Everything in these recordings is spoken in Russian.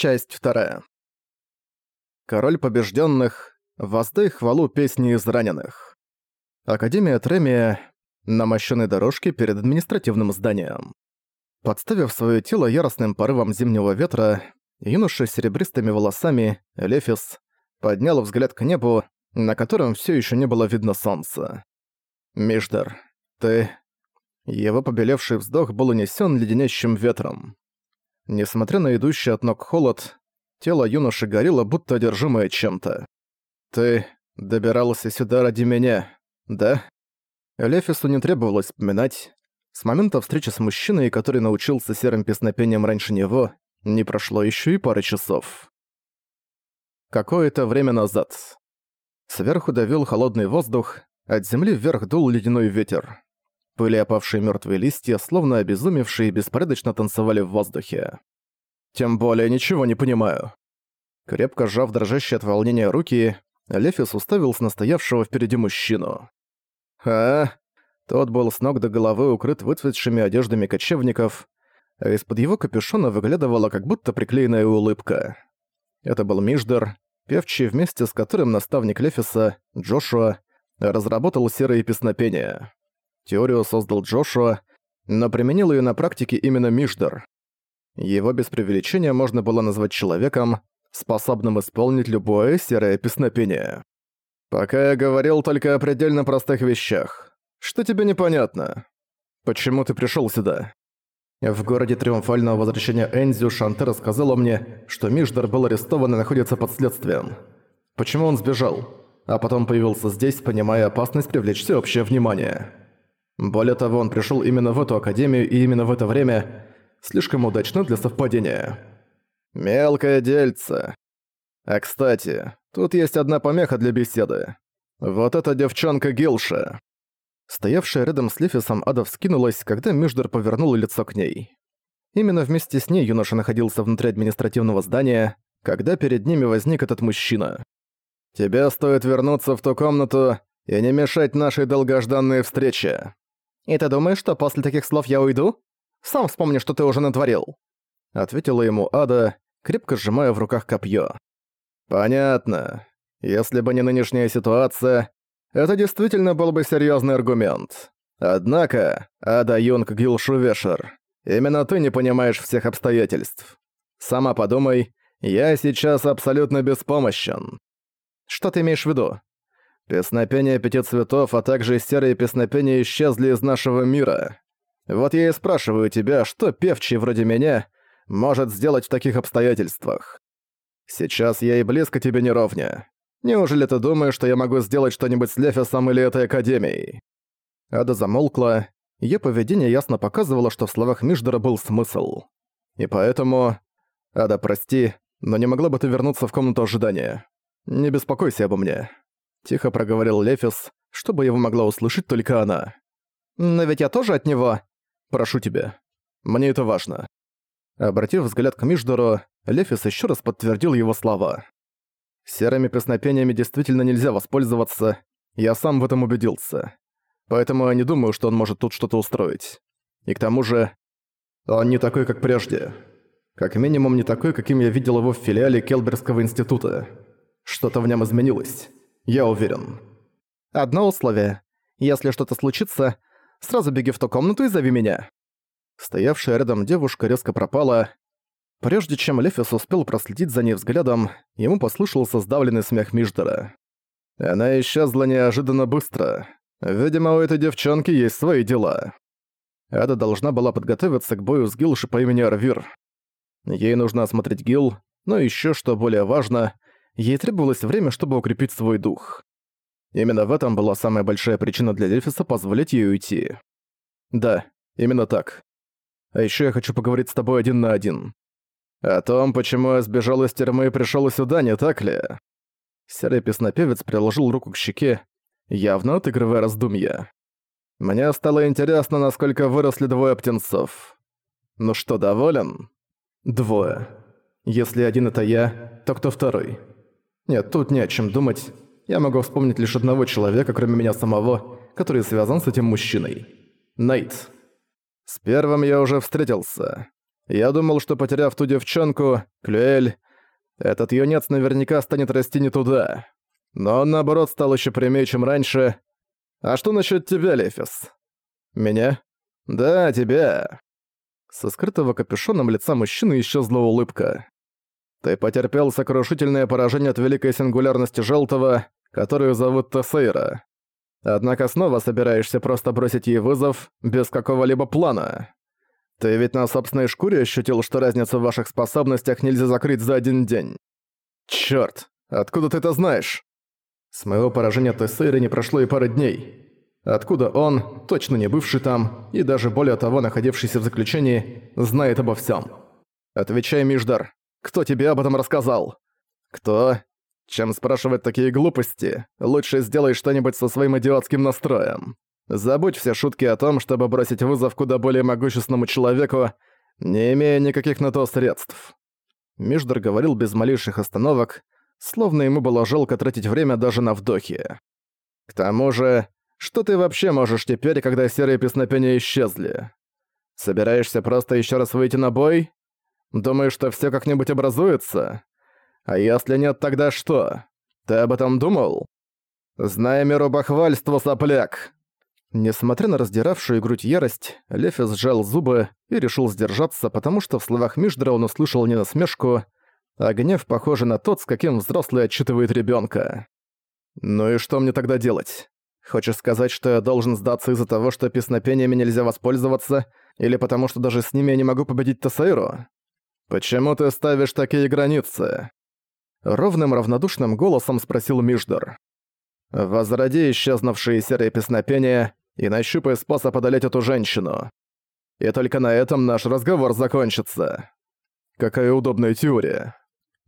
Часть вторая. Король побежденных, воздай хвалу песни из раненых. Академия Тремия на мощенной дорожке перед административным зданием. Подставив свое тело яростным порывом зимнего ветра, юноша с серебристыми волосами, Лефис, поднял взгляд к небу, на котором все еще не было видно солнца. «Миждар, ты...» Его побелевший вздох был унесен леденящим ветром. Несмотря на идущий от ног холод, тело юноши горело, будто одержимое чем-то. «Ты добирался сюда ради меня, да?» Лефису не требовалось вспоминать. С момента встречи с мужчиной, который научился серым песнопением раньше него, не прошло еще и пары часов. Какое-то время назад. Сверху давил холодный воздух, от земли вверх дул ледяной ветер. Пыли опавшие мертвые листья, словно обезумевшие, беспорядочно танцевали в воздухе. Тем более ничего не понимаю. Крепко сжав дрожащие от волнения руки, Лефис уставился на стоявшего впереди мужчину. А? Тот был с ног до головы укрыт выцветшими одеждами кочевников, а из-под его капюшона выглядывала как будто приклеенная улыбка. Это был Миждер, певчий вместе с которым наставник Лефиса, Джошуа, разработал серые песнопения. Теорию создал Джошуа, но применил ее на практике именно Мишдер. Его без преувеличения можно было назвать человеком, способным исполнить любое серое песнопение. «Пока я говорил только о предельно простых вещах. Что тебе непонятно? Почему ты пришел сюда?» В городе Триумфального Возвращения Энзю Шанте рассказала мне, что Мишдер был арестован и находится под следствием. Почему он сбежал? А потом появился здесь, понимая опасность привлечь всеобщее внимание. Более того, он пришел именно в эту академию и именно в это время. Слишком удачно для совпадения. Мелкое дельце. А кстати, тут есть одна помеха для беседы. Вот эта девчонка Гилша. Стоявшая рядом с Лефисом Ада вскинулась, когда Миждер повернул лицо к ней. Именно вместе с ней юноша находился внутри административного здания, когда перед ними возник этот мужчина. «Тебе стоит вернуться в ту комнату и не мешать нашей долгожданной встрече», «И ты думаешь, что после таких слов я уйду? Сам вспомни, что ты уже натворил», — ответила ему Ада, крепко сжимая в руках копье. «Понятно. Если бы не нынешняя ситуация, это действительно был бы серьезный аргумент. Однако, Ада Юнг Гилшувешер, именно ты не понимаешь всех обстоятельств. Сама подумай, я сейчас абсолютно беспомощен». «Что ты имеешь в виду?» Песнопения пяти цветов, а также серые песнопения исчезли из нашего мира. Вот я и спрашиваю тебя, что певчий вроде меня может сделать в таких обстоятельствах? Сейчас я и близко тебе не ровня. Неужели ты думаешь, что я могу сделать что-нибудь с Лефисом или этой Академией?» Ада замолкла, её поведение ясно показывало, что в словах Миждера был смысл. И поэтому... Ада, прости, но не могла бы ты вернуться в комнату ожидания? Не беспокойся обо мне. Тихо проговорил Лефис, чтобы его могла услышать только она. «Но ведь я тоже от него...» «Прошу тебя. Мне это важно». Обратив взгляд к Миждору, Лефис еще раз подтвердил его слова. «Серыми песнопениями действительно нельзя воспользоваться, я сам в этом убедился. Поэтому я не думаю, что он может тут что-то устроить. И к тому же, он не такой, как прежде. Как минимум не такой, каким я видел его в филиале Келберского института. Что-то в нем изменилось. Я уверен. Одно условие. Если что-то случится, сразу беги в ту комнату и зови меня. Стоявшая рядом девушка резко пропала. Прежде чем Лефис успел проследить за ней взглядом, ему послышался сдавленный смех Миждера. Она исчезла неожиданно быстро. Видимо, у этой девчонки есть свои дела. Ада должна была подготовиться к бою с Гилши по имени Арвир. Ей нужно осмотреть Гил, но еще что более важно, Ей требовалось время, чтобы укрепить свой дух. Именно в этом была самая большая причина для Дельфиса позволить ей уйти. Да, именно так. А еще я хочу поговорить с тобой один на один. О том, почему я сбежал из тюрьмы и пришел сюда, не так ли? Серый песнопевец приложил руку к щеке, явно отыгрывая раздумья. Мне стало интересно, насколько выросли двое птенцов. Ну что, доволен? Двое. Если один это я, то кто второй? Нет, тут не о чем думать. Я могу вспомнить лишь одного человека, кроме меня самого, который связан с этим мужчиной. Найт. С первым я уже встретился. Я думал, что потеряв ту девчонку, Клюэль, этот юнец наверняка станет расти не туда. Но он, наоборот, стал еще прямее, чем раньше. А что насчет тебя, Лефис? Меня? Да, тебя. Со скрытого капюшоном лица мужчины исчезла улыбка. Ты потерпел сокрушительное поражение от великой сингулярности Желтого, которую зовут Тесейра. Однако снова собираешься просто бросить ей вызов без какого-либо плана. Ты ведь на собственной шкуре ощутил, что разницу в ваших способностях нельзя закрыть за один день. Чёрт, откуда ты это знаешь? С моего поражения Тесейры не прошло и пары дней. Откуда он, точно не бывший там, и даже более того, находившийся в заключении, знает обо всем? Отвечай, Миждар, кто тебе об этом рассказал? Кто? Чем спрашивать такие глупости, лучше сделай что-нибудь со своим идиотским настроем. Забудь все шутки о том, чтобы бросить вызов куда более могущественному человеку, не имея никаких на то средств. Миждар говорил без малейших остановок, словно ему было жалко тратить время даже на вдохи. К тому же, что ты вообще можешь теперь, когда серые песнопения исчезли? Собираешься просто еще раз выйти на бой? Думаешь, что все как-нибудь образуется? А если нет, тогда что? Ты об этом думал? Знай меру бахвальства, сопляк!» Несмотря на раздиравшую грудь ярость, Лефи сжал зубы и решил сдержаться, потому что в словах Миждра он услышал не насмешку, а гнев, похожий на тот, с каким взрослый отчитывает ребенка. «Ну и что мне тогда делать? Хочешь сказать, что я должен сдаться из-за того, что песнопениями нельзя воспользоваться, или потому что даже с ними я не могу победить Тесейру? Почему ты ставишь такие границы?» Ровным равнодушным голосом спросил Миждор. «Возроди исчезнувшие серые песнопения и нащупай способ одолеть эту женщину. И только на этом наш разговор закончится. Какая удобная теория.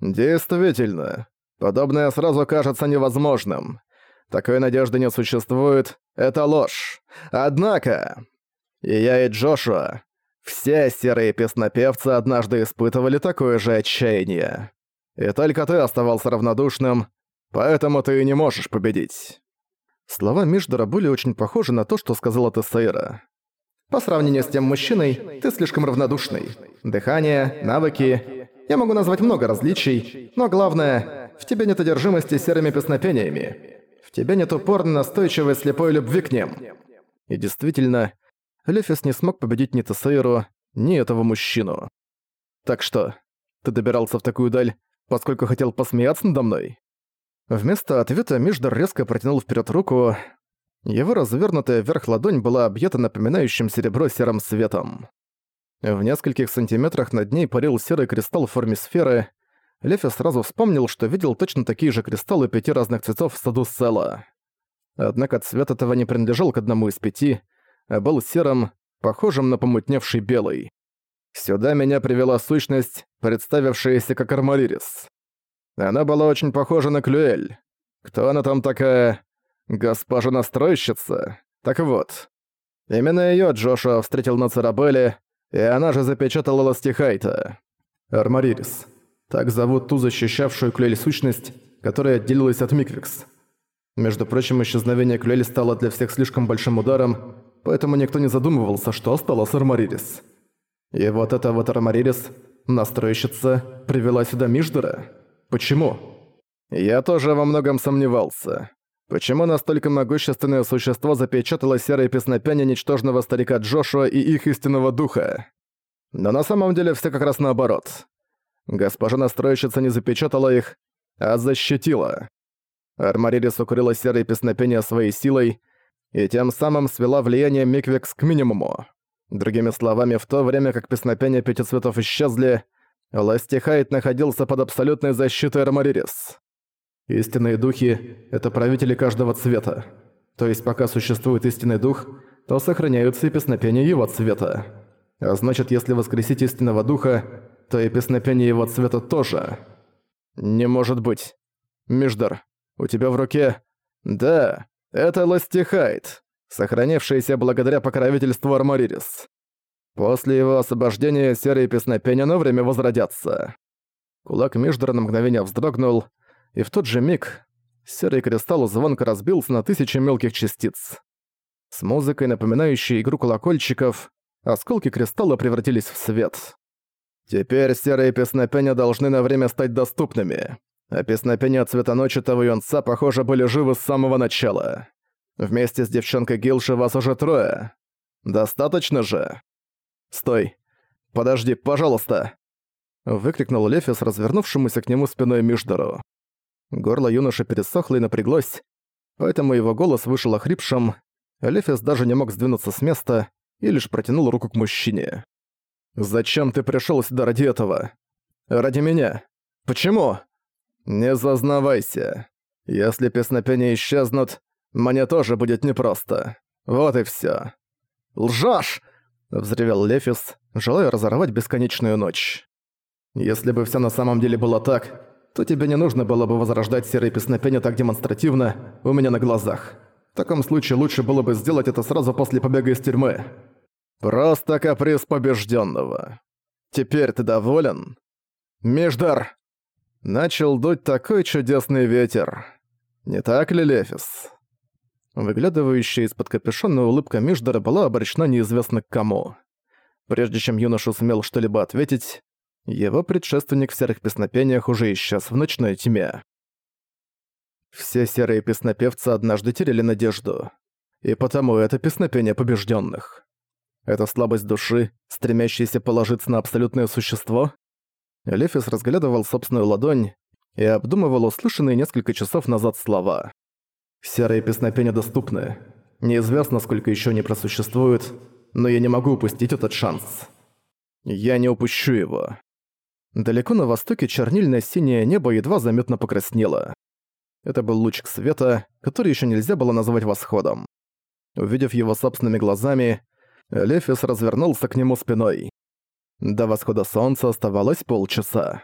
Действительно, подобное сразу кажется невозможным. Такой надежды не существует, это ложь. Однако, и я, и Джошуа, все серые песнопевцы однажды испытывали такое же отчаяние. И только ты оставался равнодушным, поэтому ты и не можешь победить». Слова Миждора были очень похожи на то, что сказала Тессейра. «По сравнению с тем мужчиной, ты слишком равнодушный. Дыхание, навыки... Я могу назвать много различий, но главное, в тебе нет одержимости серыми песнопениями. В тебе нет упорной, настойчивой, слепой любви к ним». И действительно, Лефис не смог победить ни Тессейру, ни этого мужчину. «Так что, ты добирался в такую даль, поскольку хотел посмеяться надо мной?» Вместо ответа Миждар резко протянул вперед руку. Его развернутая вверх ладонь была объята напоминающим серебро серым светом. В нескольких сантиметрах над ней парил серый кристалл в форме сферы. Лефи сразу вспомнил, что видел точно такие же кристаллы пяти разных цветов в саду Села. Однако цвет этого не принадлежал к одному из пяти, был серым, похожим на помутневший белый. Сюда меня привела сущность, представившаяся как Армалирис. Она была очень похожа на Клюэль. Кто она там такая? Госпожа настройщица? Так вот. Именно её Джошуа встретил на Церабеле, и она же запечатала Ластихайта. Армаририс. Так зовут ту защищавшую Клюэль сущность, которая отделилась от Миквикс. Между прочим, исчезновение Клюэль стало для всех слишком большим ударом, поэтому никто не задумывался, что стало с. И вот эта вот Армаририс, настройщица, привела сюда Миждера? Почему? Я тоже во многом сомневался. Почему настолько могущественное существо запечатало серые песнопения ничтожного старика Джошуа и их истинного духа? Но на самом деле все как раз наоборот. Госпожа настройщица не запечатала их, а защитила. Армаририс укрыла серые песнопения своей силой и тем самым свела влияние Миквикс к минимуму. Другими словами, в то время как песнопения пяти цветов исчезли, Ластихайт находился под абсолютной защитой Армаририс. Истинные духи — это правители каждого цвета. То есть пока существует истинный дух, то сохраняются и песнопения его цвета. А значит, если воскресить истинного духа, то и песнопения его цвета тоже. Не может быть. Миждар, у тебя в руке... Да, это Ластихайт сохранившийся благодаря покровительству Арморирис. После его освобождения серые песнопения на время возродятся. Кулак Миждера на мгновение вздрогнул, и в тот же миг серый кристалл звонко разбился на тысячи мелких частиц. С музыкой, напоминающей игру колокольчиков, осколки кристалла превратились в свет. Теперь серые песнопения должны на время стать доступными. А песнопения цвета ночи того юнца, похоже, были живы с самого начала. Вместе с девчонкой Гилши вас уже трое. Достаточно же? Стой. Подожди, пожалуйста. Выкрикнул Лефис, развернувшемуся к нему спиной Миждору. Горло юноши пересохло и напряглось, поэтому его голос вышел охрипшим. Лефис даже не мог сдвинуться с места и лишь протянул руку к мужчине. «Зачем ты пришёл сюда ради этого? Ради меня? Почему?» «Не зазнавайся. Если песнопения исчезнут, мне тоже будет непросто. Вот и всё». «Лжёшь!» — взревел Лефис, желая разорвать бесконечную ночь. «Если бы всё на самом деле было так, то тебе не нужно было бы возрождать серые песнопения так демонстративно у меня на глазах. В таком случае лучше было бы сделать это сразу после побега из тюрьмы. Просто каприз побежденного. Теперь ты доволен? Междар! Начал дуть такой чудесный ветер. Не так ли, Лефис? Выглядывающая из-под капюшона улыбка Миждара была обращена неизвестно к кому. Прежде чем юноша сумел что-либо ответить, его предшественник в серых песнопениях уже исчез в ночной тьме. Все серые песнопевцы однажды теряли надежду. И потому это песнопение побежденных. Это слабость души, стремящаяся положиться на абсолютное существо? Лефис разглядывал собственную ладонь и обдумывал услышанные несколько часов назад слова. «Серые песнопения доступны. Неизвестно, сколько еще они просуществуют, но я не могу упустить этот шанс. Я не упущу его». Далеко на востоке чернильное синее небо едва заметно покраснело. Это был лучик света, который еще нельзя было назвать восходом. Увидев его собственными глазами, Лефис развернулся к нему спиной. До восхода солнца оставалось полчаса.